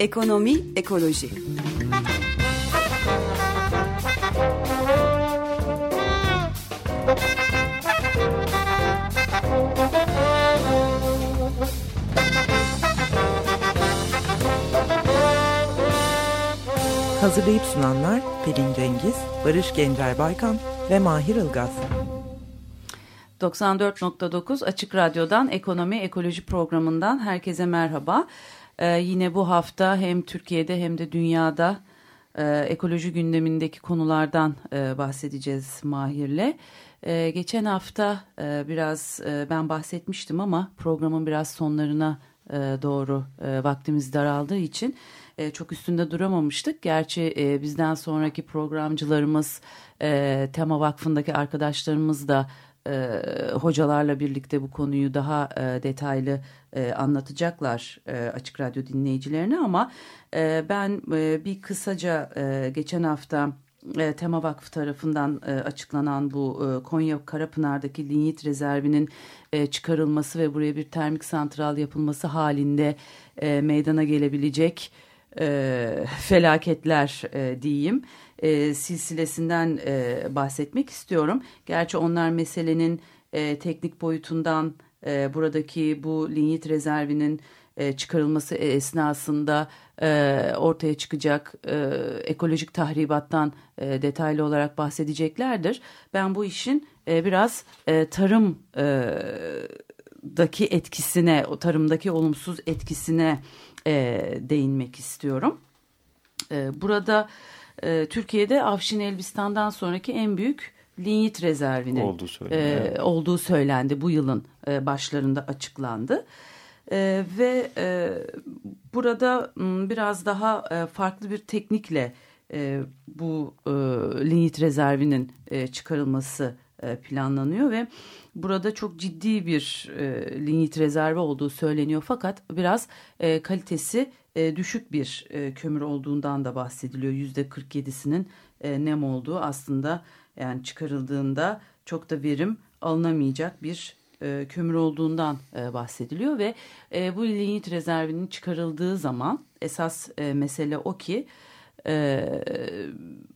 Ekonomi, ekoloji. Hazırlayıp sunanlar Pelin Cengiz, Barış Gencer Baykan ve Mahir Ilgaz. 94.9 Açık Radyo'dan Ekonomi Ekoloji programından herkese merhaba. Ee, yine bu hafta hem Türkiye'de hem de dünyada e, ekoloji gündemindeki konulardan e, bahsedeceğiz Mahir'le. E, geçen hafta e, biraz e, ben bahsetmiştim ama programın biraz sonlarına e, doğru e, vaktimiz daraldığı için e, çok üstünde duramamıştık. Gerçi e, bizden sonraki programcılarımız, e, Tema Vakfı'ndaki arkadaşlarımız da e, hocalarla birlikte bu konuyu daha e, detaylı e, anlatacaklar e, Açık Radyo dinleyicilerine ama e, ben e, bir kısaca e, geçen hafta e, Tema Vakfı tarafından e, açıklanan bu e, Konya Karapınar'daki linyit rezervinin e, çıkarılması ve buraya bir termik santral yapılması halinde e, meydana gelebilecek e, felaketler e, diyeyim silsilesinden e, bahsetmek istiyorum. Gerçi onlar meselenin e, teknik boyutundan e, buradaki bu linyit rezervinin e, çıkarılması esnasında e, ortaya çıkacak e, ekolojik tahribattan e, detaylı olarak bahsedeceklerdir. Ben bu işin e, biraz e, tarım e, daki etkisine, o tarımdaki olumsuz etkisine e, değinmek istiyorum. E, burada e, Türkiye'de Afşin Elbistan'dan sonraki en büyük linyit rezervinin olduğu, söylendi, e, olduğu söylendi. Bu yılın e, başlarında açıklandı. E, ve e, burada m, biraz daha e, farklı bir teknikle e, bu e, linyit rezervinin e, çıkarılması e, planlanıyor ve burada çok ciddi bir e, linyit rezervi olduğu söyleniyor fakat biraz e, kalitesi e, düşük bir e, kömür olduğundan da bahsediliyor. Yüzde 47'sinin e, nem olduğu aslında yani çıkarıldığında çok da verim alınamayacak bir e, kömür olduğundan e, bahsediliyor ve e, bu linyit rezervinin çıkarıldığı zaman esas e, mesele o ki e,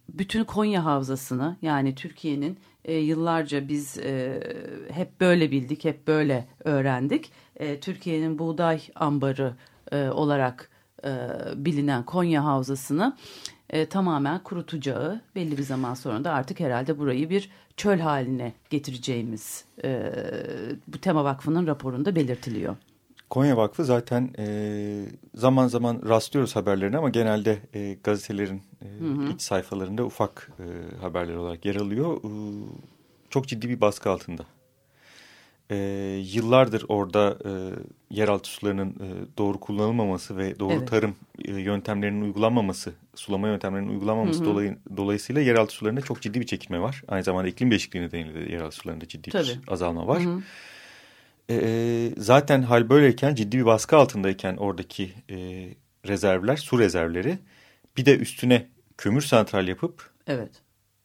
bütün Konya havzasını yani Türkiye'nin e, yıllarca biz e, hep böyle bildik, hep böyle öğrendik. E, Türkiye'nin buğday ambarı e, olarak e, bilinen Konya havzasını e, tamamen kurutacağı belli bir zaman sonra da artık herhalde burayı bir çöl haline getireceğimiz e, bu Tema Vakfı'nın raporunda belirtiliyor. Konya Vakfı zaten e, zaman zaman rastlıyoruz haberlerine ama genelde e, gazetelerin e, hı hı. iç sayfalarında ufak e, haberler olarak yer alıyor. E, çok ciddi bir baskı altında. E, yıllardır orada e, yeraltı sularının e, doğru kullanılmaması ve doğru evet. tarım e, yöntemlerinin uygulanmaması, sulama yöntemlerinin uygulanmaması hı hı. Dolay, dolayısıyla yeraltı sularında çok ciddi bir çekilme var. Aynı zamanda iklim değişikliği nedeniyle de yeraltı sularında ciddi Tabii. bir azalma var. Hı hı. E, zaten hal böyleyken ciddi bir baskı altındayken oradaki e, rezervler, su rezervleri bir de üstüne kömür santral yapıp evet.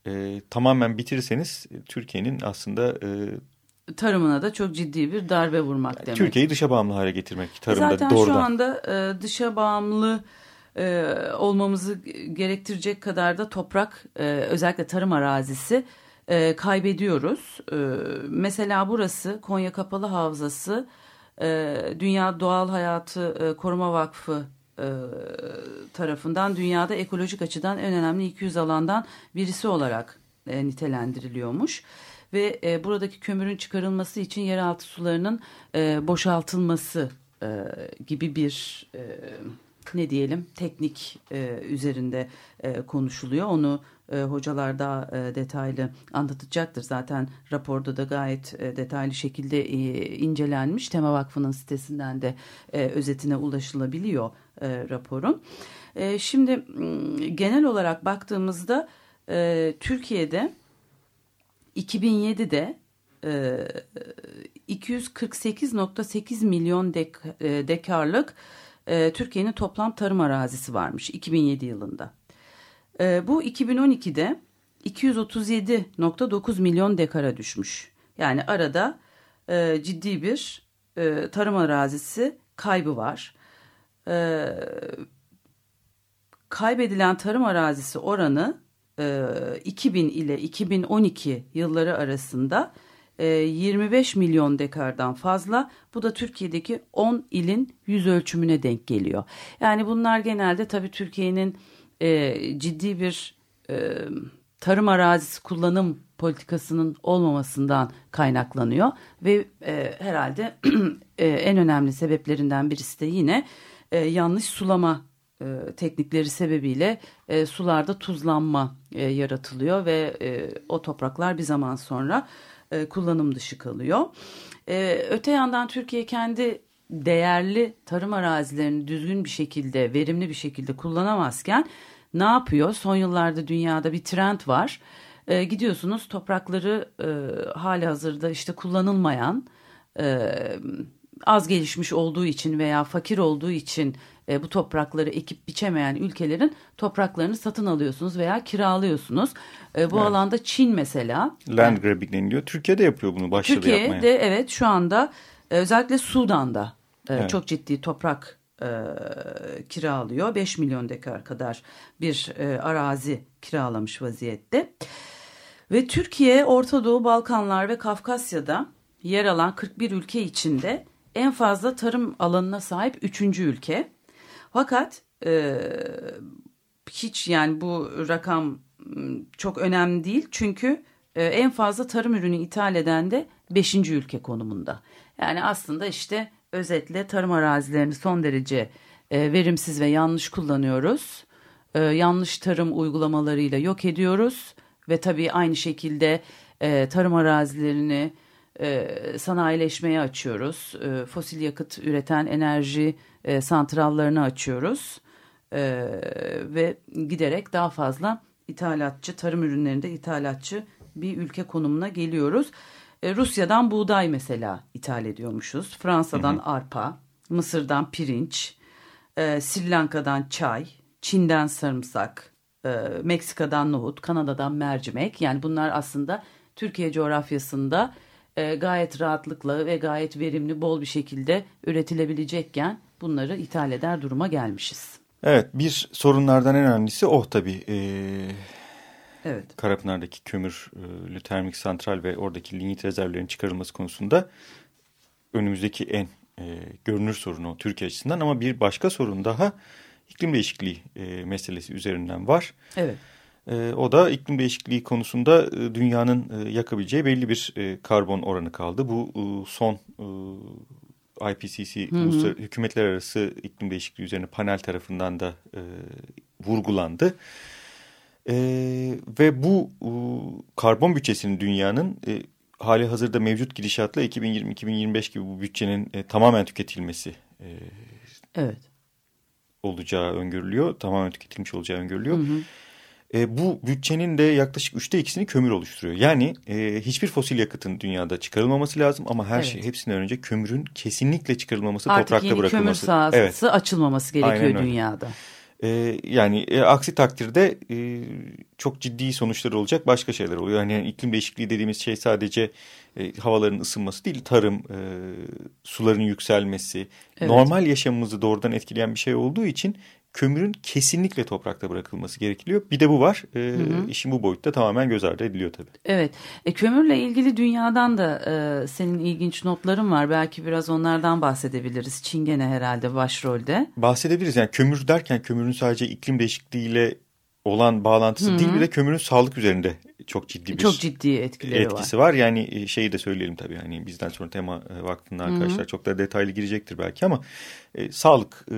e, tamamen bitirirseniz Türkiye'nin aslında e, tarımına da çok ciddi bir darbe vurmak demek. Türkiye'yi dışa bağımlı hale getirmek tarımda Zaten doğrudan. şu anda e, dışa bağımlı e, olmamızı gerektirecek kadar da toprak e, özellikle tarım arazisi e, kaybediyoruz. E, mesela burası Konya Kapalı Havzası e, Dünya Doğal Hayatı e, Koruma Vakfı e, tarafından dünyada ekolojik açıdan en önemli 200 alandan birisi olarak e, nitelendiriliyormuş ve e, buradaki kömürün çıkarılması için yeraltı sularının e, boşaltılması e, gibi bir e, ne diyelim teknik e, üzerinde e, konuşuluyor. Onu e, hocalar daha e, detaylı anlatacaktır. Zaten raporda da gayet e, detaylı şekilde e, incelenmiş. Tema Vakfı'nın sitesinden de e, özetine ulaşılabiliyor e, raporun. E, şimdi genel olarak baktığımızda e, Türkiye'de 2007'de e, 248.8 milyon dek, e, dekarlık e, Türkiye'nin toplam tarım arazisi varmış 2007 yılında. E, bu 2012'de 237.9 milyon dekara düşmüş. Yani arada e, ciddi bir e, tarım arazisi kaybı var. E, kaybedilen tarım arazisi oranı e, 2000 ile 2012 yılları arasında 25 e, milyon dekardan fazla. Bu da Türkiye'deki 10 ilin yüz ölçümüne denk geliyor. Yani bunlar genelde tabii Türkiye'nin e, ciddi bir e, tarım arazisi kullanım politikasının olmamasından kaynaklanıyor ve e, herhalde e, en önemli sebeplerinden birisi de yine e, yanlış sulama e, teknikleri sebebiyle e, sularda tuzlanma e, yaratılıyor ve e, o topraklar bir zaman sonra e, kullanım dışı kalıyor. E, öte yandan Türkiye kendi değerli tarım arazilerini düzgün bir şekilde, verimli bir şekilde kullanamazken ne yapıyor? Son yıllarda dünyada bir trend var. E, gidiyorsunuz toprakları e, hali hazırda işte kullanılmayan, e, az gelişmiş olduğu için veya fakir olduğu için e, bu toprakları ekip biçemeyen ülkelerin topraklarını satın alıyorsunuz veya kiralıyorsunuz. E, bu evet. alanda Çin mesela. Land grabbing deniliyor. Türkiye'de yapıyor bunu başladı Türkiye'de, yapmaya. Türkiye'de evet şu anda e, özellikle Sudan'da e, evet. çok ciddi toprak e, kiralıyor. 5 milyon dekar kadar bir e, arazi kiralamış vaziyette. Ve Türkiye, Orta Doğu, Balkanlar ve Kafkasya'da yer alan 41 ülke içinde en fazla tarım alanına sahip 3. ülke. Fakat e, hiç yani bu rakam çok önemli değil. Çünkü e, en fazla tarım ürünü ithal eden de 5. ülke konumunda. Yani aslında işte özetle tarım arazilerini son derece e, verimsiz ve yanlış kullanıyoruz. E, yanlış tarım uygulamalarıyla yok ediyoruz ve tabii aynı şekilde e, tarım arazilerini e, sanayileşmeye açıyoruz. E, fosil yakıt üreten enerji e, santrallarını açıyoruz e, ve giderek daha fazla ithalatçı, tarım ürünlerinde ithalatçı bir ülke konumuna geliyoruz. E, Rusya'dan buğday mesela ithal ediyormuşuz. Fransa'dan hı hı. arpa, Mısır'dan pirinç, e, Sri Lanka'dan çay, Çin'den sarımsak, e, Meksika'dan nohut, Kanada'dan mercimek. Yani bunlar aslında Türkiye coğrafyasında e, gayet rahatlıkla ve gayet verimli, bol bir şekilde üretilebilecekken bunları ithal eder duruma gelmişiz. Evet, bir sorunlardan en önemlisi o tabii. Ee, Evet. Karapınar'daki kömürlü termik santral ve oradaki lignit rezervlerinin çıkarılması konusunda önümüzdeki en e, görünür sorun o Türkiye açısından ama bir başka sorun daha iklim değişikliği e, meselesi üzerinden var. Evet. E, o da iklim değişikliği konusunda e, dünyanın e, yakabileceği belli bir e, karbon oranı kaldı. Bu e, son e, IPCC hı hı. Hükümetler Arası iklim Değişikliği üzerine panel tarafından da e, vurgulandı. E, ve bu e, karbon bütçesinin dünyanın e, hali hazırda mevcut gidişatla 2020-2025 gibi bu bütçenin e, tamamen tüketilmesi e, evet. olacağı öngörülüyor. Tamamen tüketilmiş olacağı öngörülüyor. Hı hı. E, bu bütçenin de yaklaşık üçte ikisini kömür oluşturuyor. Yani e, hiçbir fosil yakıtın dünyada çıkarılmaması lazım ama her evet. şey hepsinden önce kömürün kesinlikle çıkarılmaması, Artık toprakta bırakılması. Yeni kömür sahası evet. açılmaması gerekiyor dünyada. E, yani e, aksi takdirde e, çok ciddi sonuçları olacak başka şeyler oluyor. Yani, yani iklim değişikliği dediğimiz şey sadece e, havaların ısınması değil, tarım, e, suların yükselmesi, evet. normal yaşamımızı doğrudan etkileyen bir şey olduğu için kömürün kesinlikle toprakta bırakılması gerekiyor. Bir de bu var. E, hı hı. İşin bu boyutta tamamen göz ardı ediliyor tabii. Evet. E, kömürle ilgili dünyadan da e, senin ilginç notların var. Belki biraz onlardan bahsedebiliriz. Çingene herhalde başrolde. Bahsedebiliriz. Yani kömür derken kömürün sadece iklim değişikliğiyle olan bağlantısı Hı -hı. değil bir de kömürün sağlık üzerinde çok ciddi bir çok ciddi etkileri etkisi var. var. Yani e, şeyi de söyleyelim tabii hani bizden sonra Tema e, Vakfı'nın arkadaşlar Hı -hı. çok da detaylı girecektir belki ama e, sağlık e,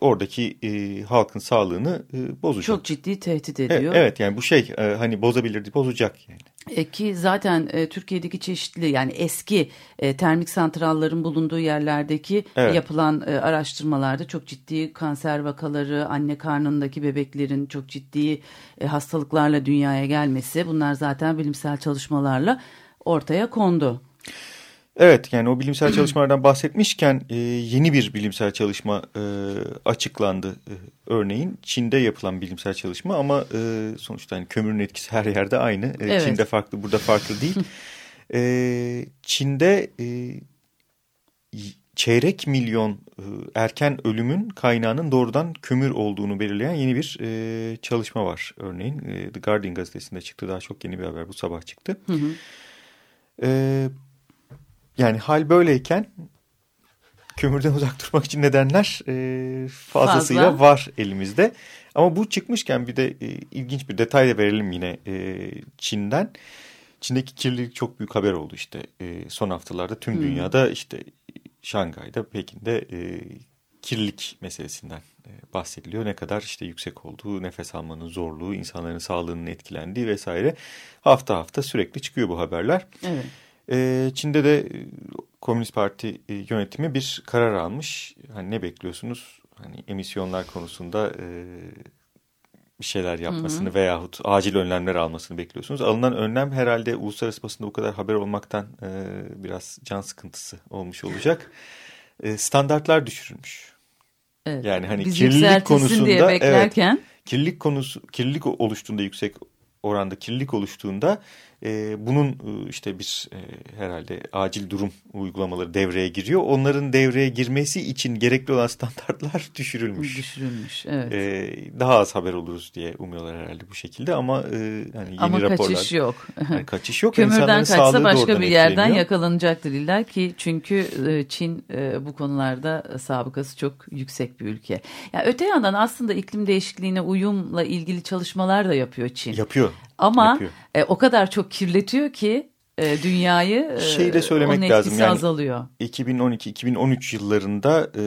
oradaki e, halkın sağlığını e, bozacak. Çok ciddi tehdit ediyor. E, evet yani bu şey e, hani bozabilir bozacak yani. E, ki zaten e, Türkiye'deki çeşitli yani eski e, termik santrallerin bulunduğu yerlerdeki evet. yapılan e, araştırmalarda çok ciddi kanser vakaları, anne karnındaki bebeklerin çok ciddi e, hastalıklarla dünyaya gelmesi bunlar zaten bilimsel çalışmalarla ortaya kondu. Evet yani o bilimsel çalışmalardan bahsetmişken e, yeni bir bilimsel çalışma e, açıklandı. E, örneğin Çin'de yapılan bilimsel çalışma ama e, sonuçta hani kömürün etkisi her yerde aynı. E, evet. Çin'de farklı burada farklı değil. e, Çin'de e, çeyrek milyon e, erken ölümün kaynağının doğrudan kömür olduğunu belirleyen yeni bir e, çalışma var. Örneğin e, The Guardian gazetesinde çıktı daha çok yeni bir haber bu sabah çıktı. Hı hı. E, yani hal böyleyken kömürden uzak durmak için nedenler e, fazlasıyla Fazla. var elimizde. Ama bu çıkmışken bir de e, ilginç bir detay da verelim yine e, Çin'den. Çin'deki kirlilik çok büyük haber oldu işte e, son haftalarda tüm hmm. dünyada işte Şangay'da Pekin'de e, kirlilik meselesinden e, bahsediliyor. Ne kadar işte yüksek olduğu, nefes almanın zorluğu, insanların sağlığının etkilendiği vesaire hafta hafta sürekli çıkıyor bu haberler. Evet. E, Çin'de de e, Komünist Parti e, yönetimi bir karar almış. Hani ne bekliyorsunuz? Hani emisyonlar konusunda e, bir şeyler yapmasını hı hı. veyahut acil önlemler almasını bekliyorsunuz. Alınan önlem herhalde uluslararası basında bu kadar haber olmaktan e, biraz can sıkıntısı olmuş olacak. E, standartlar düşürülmüş. Evet. Yani hani kirlilik konusunda diye beklerken evet, kirlilik konusu kirlilik oluştuğunda yüksek oranda kirlilik oluştuğunda e, bunun e, işte bir e, herhalde acil durum uygulamaları devreye giriyor. Onların devreye girmesi için gerekli olan standartlar düşürülmüş. Düşürülmüş evet. E, daha az haber oluruz diye umuyorlar herhalde bu şekilde ama e, hani yeni ama raporlar. kaçış yok. Yani kaçış yok. Kömürden kaçsa başka bir yerden etkileniyor. yakalanacaktır illa ki çünkü e, Çin e, bu konularda sabıkası çok yüksek bir ülke. Yani öte yandan aslında iklim değişikliğine uyumla ilgili çalışmalar da yapıyor Çin. Yapıyor. Ama e, o kadar çok kirletiyor ki e, dünyayı e, şey de söylemek lazım yani azalıyor. 2012-2013 yıllarında e,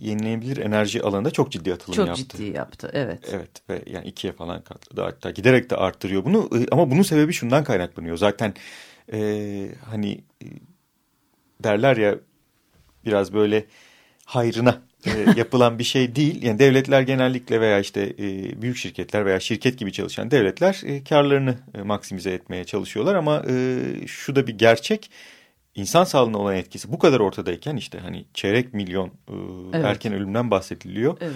yenilenebilir enerji alanında çok ciddi atılım çok yaptı. Çok ciddi yaptı evet. Evet ve yani ikiye falan katladı hatta giderek de arttırıyor bunu e, ama bunun sebebi şundan kaynaklanıyor zaten e, hani e, derler ya biraz böyle hayrına yapılan bir şey değil. Yani devletler genellikle veya işte e, büyük şirketler veya şirket gibi çalışan devletler e, karlarını e, maksimize etmeye çalışıyorlar ama e, şu da bir gerçek. İnsan sağlığına olan etkisi bu kadar ortadayken işte hani çeyrek milyon e, evet. erken ölümden bahsediliyor. Evet.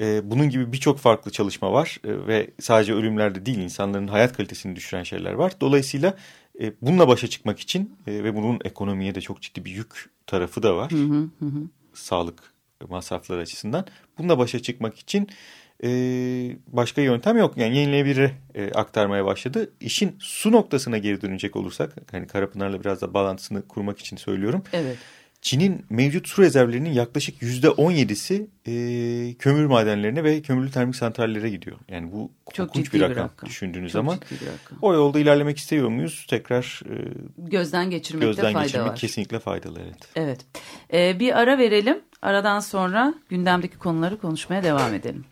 E, bunun gibi birçok farklı çalışma var e, ve sadece ölümlerde değil insanların hayat kalitesini düşüren şeyler var. Dolayısıyla e, bununla başa çıkmak için e, ve bunun ekonomiye de çok ciddi bir yük tarafı da var. Hı hı hı. Sağlık masrafları açısından. Bununla başa çıkmak için e, başka yöntem yok. Yani yenilenebilir e, aktarmaya başladı. İşin su noktasına geri dönecek olursak, hani Karapınar'la biraz da bağlantısını kurmak için söylüyorum. Evet. Çin'in mevcut su rezervlerinin yaklaşık yüzde on yedisi e, kömür madenlerine ve kömürlü termik santrallere gidiyor. Yani bu çok korkunç bir rakam, bir rakam düşündüğünüz Çok zaman. Rakam. O yolda ilerlemek istiyor muyuz? Tekrar e, gözden geçirmekte gözden fayda geçirmek var. kesinlikle faydalı evet. Evet. Ee, bir ara verelim. Aradan sonra gündemdeki konuları konuşmaya devam edelim.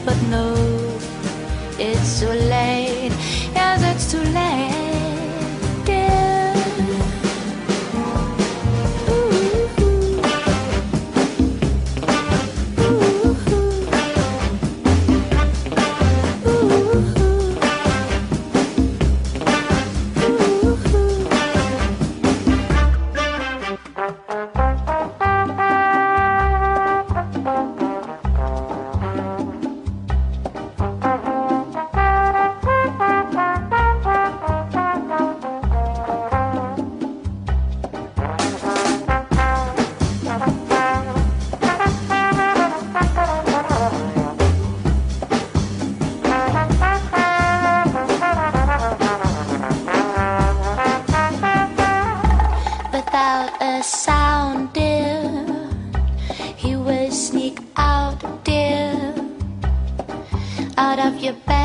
but no, it's too late. Yes, it's too late. your best.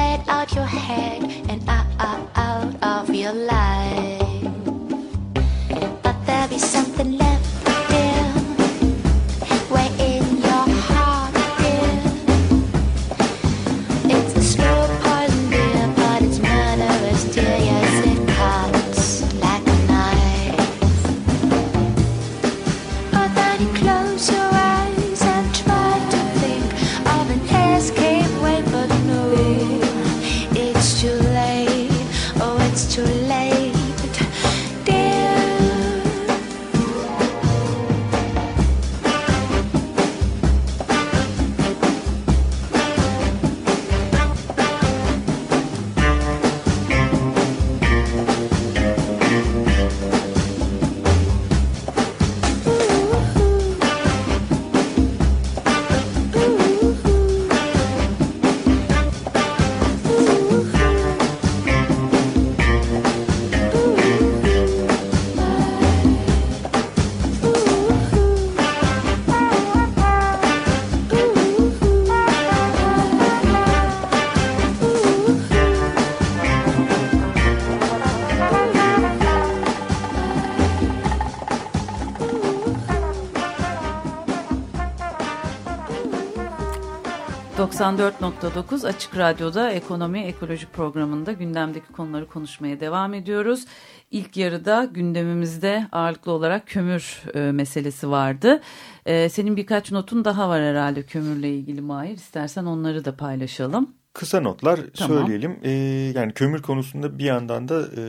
...94.9 Açık Radyo'da Ekonomi Ekoloji programında gündemdeki konuları konuşmaya devam ediyoruz. İlk yarıda gündemimizde ağırlıklı olarak kömür e, meselesi vardı. E, senin birkaç notun daha var herhalde kömürle ilgili Mahir. İstersen onları da paylaşalım. Kısa notlar Tamam. söyleyelim. Ee, yani kömür konusunda bir yandan da e,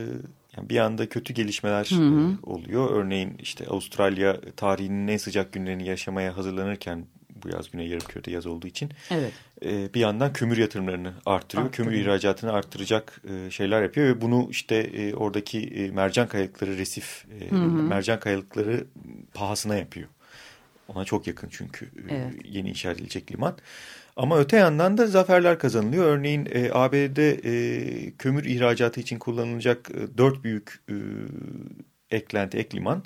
yani bir yanda kötü gelişmeler e, oluyor. Örneğin işte Avustralya tarihinin en sıcak günlerini yaşamaya hazırlanırken bu yaz Güney Yarımküre'de yaz olduğu için Evet. e, bir yandan kömür yatırımlarını arttırıyor. Arttırıyor. Kömür ihracatını arttıracak e, şeyler yapıyor ve bunu işte e, oradaki e, mercan kayalıkları resif e, mercan kayalıkları pahasına yapıyor. Ona çok yakın çünkü e, Evet. yeni inşa edilecek liman. Ama öte yandan da zaferler kazanılıyor. Örneğin e, ABD'de e, kömür ihracatı için kullanılacak e, dört büyük e, eklenti, ek liman e,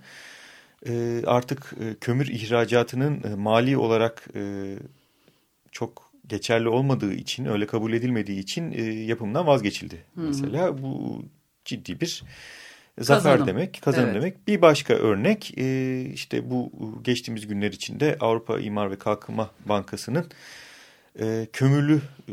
artık e, kömür ihracatının e, mali olarak e, çok geçerli olmadığı için, öyle kabul edilmediği için yapımdan vazgeçildi. Mesela bu ciddi bir zafer Kazanım. demek, kazanım Evet. demek. Bir başka örnek işte bu geçtiğimiz günler içinde Avrupa İmar ve Kalkınma Bankası'nın e, kömürlü e,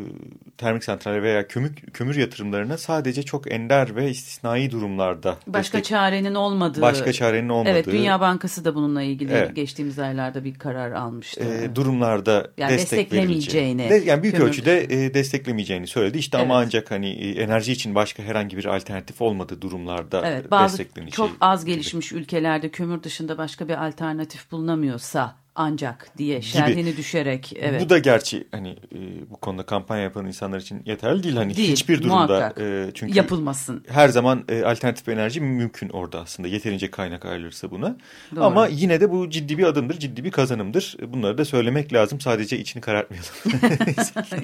termik santraller veya kömür, kömür yatırımlarına sadece çok ender ve istisnai durumlarda Başka destek- çarenin olmadığı. başka çarenin olmadığı Evet Dünya Bankası da bununla ilgili Evet. geçtiğimiz aylarda bir karar almıştı. e, durumlarda Yani destek desteklemeyeceğini, de- yani büyük kömür- ölçüde e, desteklemeyeceğini söyledi. İşte ama Evet. ancak hani e, enerji için başka herhangi bir alternatif olmadığı durumlarda Evet bazı destekleneceği. çok az gibi. gelişmiş ülkelerde kömür dışında başka bir alternatif bulunamıyorsa ancak diye şerhini düşerek evet. Bu da gerçi hani e, bu konuda kampanya yapan insanlar için yeterli değil. Hani Değil, hiçbir durumda muhakkak. e, çünkü yapılmasın. her zaman e, alternatif enerji mümkün orada aslında yeterince kaynak ayrılırsa buna. Doğru. Ama yine de bu ciddi bir adımdır, ciddi bir kazanımdır. Bunları da söylemek lazım. Sadece içini karartmayalım.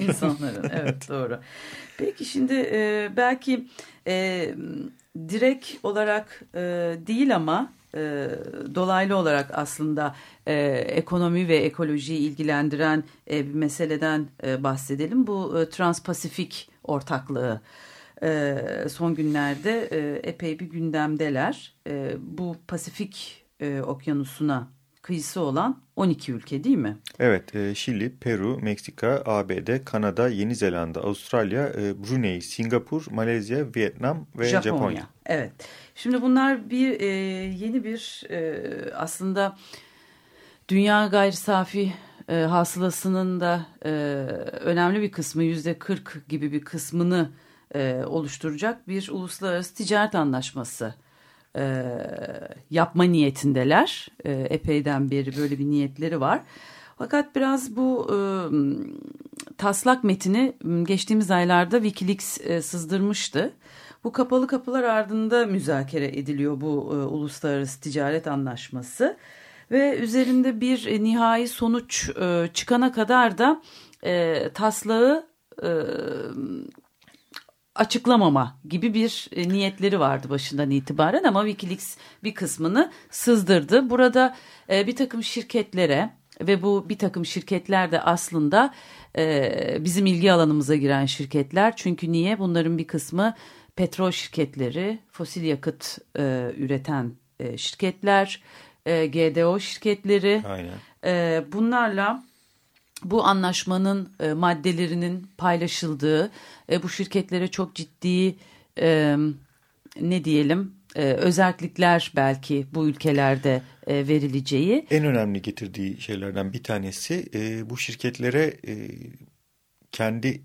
İnsanların evet doğru. Peki şimdi e, belki e, direkt olarak e, değil ama e, dolaylı olarak aslında e, ekonomi ve ekolojiyi ilgilendiren e, bir meseleden e, bahsedelim. Bu e, Transpasifik ortaklığı e, son günlerde e, epey bir gündemdeler. E, bu Pasifik e, okyanusuna kıyısı olan 12 ülke değil mi? Evet, e, Şili, Peru, Meksika, ABD, Kanada, Yeni Zelanda, Avustralya, e, Brunei, Singapur, Malezya, Vietnam ve Japonya. Evet. Şimdi bunlar bir e, yeni bir e, aslında dünya gayri safi e, hasılasının da e, önemli bir kısmı yüzde 40 gibi bir kısmını e, oluşturacak bir uluslararası ticaret anlaşması e, yapma niyetindeler. E, epeyden beri böyle bir niyetleri var. Fakat biraz bu e, taslak metini geçtiğimiz aylarda Wikileaks e, sızdırmıştı. Bu kapalı kapılar ardında müzakere ediliyor bu e, uluslararası ticaret anlaşması ve üzerinde bir e, nihai sonuç e, çıkana kadar da e, taslağı e, açıklamama gibi bir e, niyetleri vardı başından itibaren ama Wikileaks bir kısmını sızdırdı. Burada e, bir takım şirketlere ve bu bir takım şirketler de aslında e, bizim ilgi alanımıza giren şirketler. Çünkü niye? Bunların bir kısmı petrol şirketleri, fosil yakıt e, üreten e, şirketler, e, GDO şirketleri. Aynen. E, bunlarla bu anlaşmanın e, maddelerinin paylaşıldığı, e, bu şirketlere çok ciddi e, ne diyelim e, özellikler belki bu ülkelerde e, verileceği. En önemli getirdiği şeylerden bir tanesi e, bu şirketlere e, kendi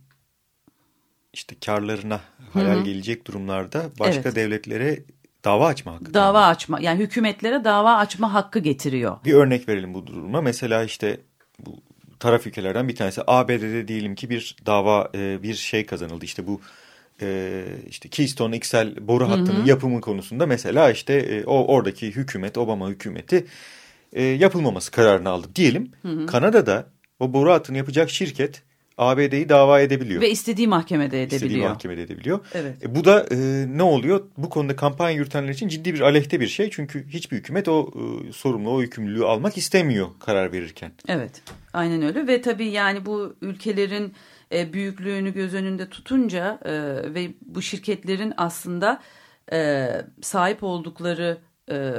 işte karlarına hayal Hı -hı. gelecek durumlarda başka evet. devletlere dava açma hakkı. Dava tanıyor. açma yani hükümetlere dava açma hakkı getiriyor. Bir örnek verelim bu duruma. Mesela işte bu taraf ülkelerden bir tanesi ABD'de diyelim ki bir dava e, bir şey kazanıldı. İşte bu e, işte Keystone XL boru hattının hı hı. yapımı konusunda mesela işte e, o oradaki hükümet Obama hükümeti e, yapılmaması kararını aldı diyelim. Hı hı. Kanada'da o boru hattını yapacak şirket ABD'yi dava edebiliyor. Ve istediği mahkemede edebiliyor. İstediği mahkemede edebiliyor. Evet. E, bu da e, ne oluyor? Bu konuda kampanya yürütenler için ciddi bir aleyhte bir şey. Çünkü hiçbir hükümet o e, sorumlu, o yükümlülüğü almak istemiyor karar verirken. Evet, aynen öyle. Ve tabii yani bu ülkelerin e, büyüklüğünü göz önünde tutunca e, ve bu şirketlerin aslında e, sahip oldukları e,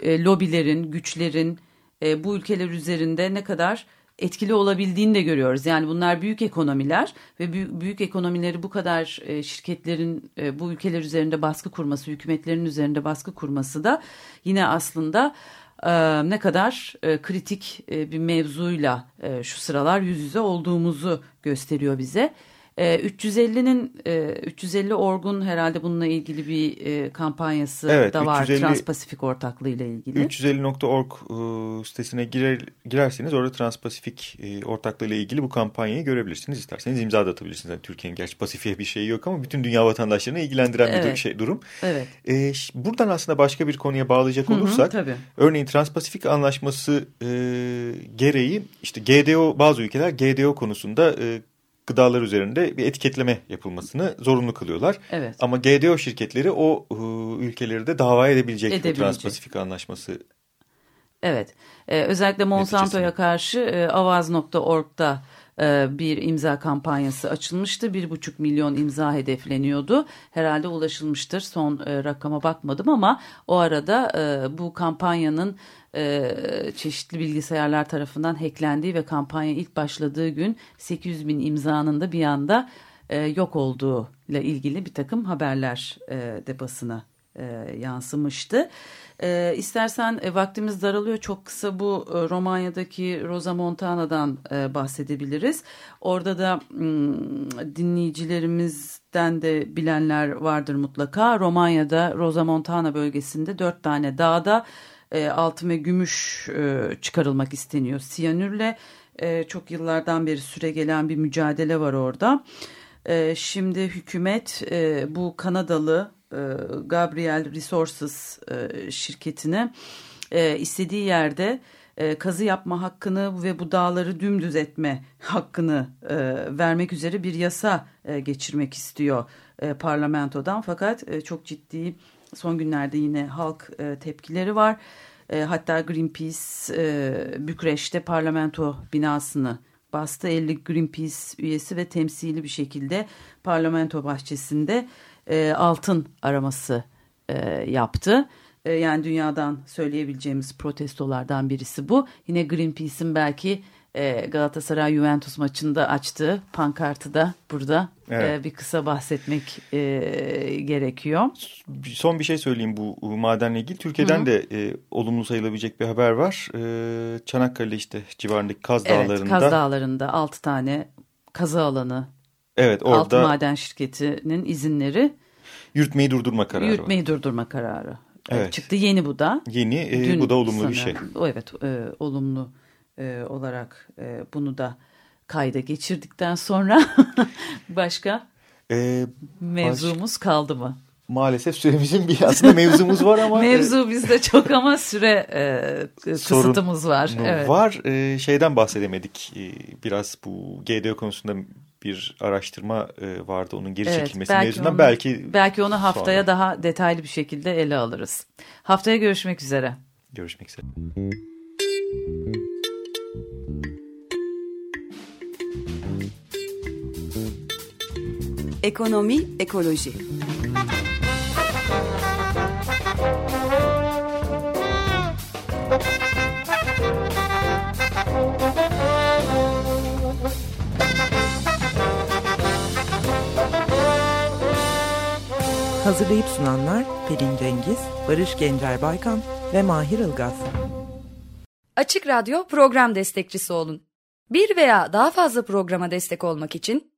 e, lobilerin, güçlerin e, bu ülkeler üzerinde ne kadar etkili olabildiğini de görüyoruz. Yani bunlar büyük ekonomiler ve büyük, büyük ekonomileri bu kadar e, şirketlerin e, bu ülkeler üzerinde baskı kurması, hükümetlerin üzerinde baskı kurması da yine aslında e, ne kadar e, kritik e, bir mevzuyla e, şu sıralar yüz yüze olduğumuzu gösteriyor bize. 350'nin e, 350 e, Org'un herhalde bununla ilgili bir e, kampanyası evet, da var 350, Transpasifik ortaklığı ile ilgili. 350.org e, sitesine girer, girerseniz orada Transpasifik e, ortaklığı ile ilgili bu kampanyayı görebilirsiniz. İsterseniz imza da atabilirsiniz. Yani Türkiye'nin gerçi Pasifik'e bir şeyi yok ama bütün dünya vatandaşlarını ilgilendiren evet. bir şey, durum. Evet. E, buradan aslında başka bir konuya bağlayacak olursak. Hı hı, tabii. örneğin Transpasifik Anlaşması e, gereği işte GDO bazı ülkeler GDO konusunda e, gıdalar üzerinde bir etiketleme yapılmasını zorunlu kılıyorlar. Evet. Ama GDO şirketleri o ülkeleri de dava edebilecek, edebilecek. Transpasifik Anlaşması. Evet. Ee, özellikle Monsanto'ya karşı e, avaz.org'da e, bir imza kampanyası açılmıştı. Bir buçuk milyon imza hedefleniyordu. Herhalde ulaşılmıştır. Son e, rakama bakmadım ama o arada e, bu kampanyanın e, çeşitli bilgisayarlar tarafından hacklendiği ve kampanya ilk başladığı gün 800 bin imzanın da bir anda e, yok olduğu ile ilgili bir takım haberler e, de basına e, yansımıştı. E, istersen e, vaktimiz daralıyor çok kısa bu e, Romanya'daki Rosa Montana'dan e, bahsedebiliriz. Orada da hmm, dinleyicilerimizden de bilenler vardır mutlaka. Romanya'da Rosa Montana bölgesinde dört tane dağda e, altın ve gümüş e, çıkarılmak isteniyor. Siyanürle e, çok yıllardan beri süre gelen bir mücadele var orada. E, şimdi hükümet e, bu Kanadalı e, Gabriel Resources e, şirketine e, istediği yerde e, kazı yapma hakkını ve bu dağları dümdüz etme hakkını e, vermek üzere bir yasa e, geçirmek istiyor e, parlamentodan. Fakat e, çok ciddi son günlerde yine halk e, tepkileri var. E, hatta Greenpeace e, Bükreş'te parlamento binasını bastı. 50 Greenpeace üyesi ve temsili bir şekilde parlamento bahçesinde e, altın araması e, yaptı. E, yani dünyadan söyleyebileceğimiz protestolardan birisi bu. Yine Greenpeace'in belki e, Galatasaray Juventus maçında açtığı pankartı da burada evet. e, bir kısa bahsetmek e, gerekiyor. Son bir şey söyleyeyim bu madenle ilgili. Türkiye'den Hı -hı. de e, olumlu sayılabilecek bir haber var. E, Çanakkale işte civarındaki Kaz evet, Dağları'nda. Kaz Dağları'nda 6 tane kazı alanı. Evet orada. Altın maden şirketinin izinleri. Yürütmeyi durdurma kararı Yürütmeyi var. durdurma kararı. Evet. Çıktı yeni bu da. Yeni e, Dün bu da olumlu sanırım. bir şey. Evet e, olumlu e, olarak e, bunu da kayda geçirdikten sonra başka e, mevzumuz baş... kaldı mı? Maalesef süremizin bir aslında mevzumuz var ama. Mevzu e, bizde çok ama süre e, kısıtımız var. Evet. Var e, şeyden bahsedemedik e, biraz bu GDO konusunda bir araştırma e, vardı onun geri Evet, çekilmesi belki mevzundan. onu- belki Belki onu haftaya sonra. daha detaylı bir şekilde ele alırız. Haftaya görüşmek üzere. görüşmek üzere. Ekonomi, ekoloji. Hazırlayıp sunanlar Pelin Cengiz, Barış Gencer Baykan ve Mahir Ilgaz. Açık Radyo program destekçisi olun. Bir veya daha fazla programa destek olmak için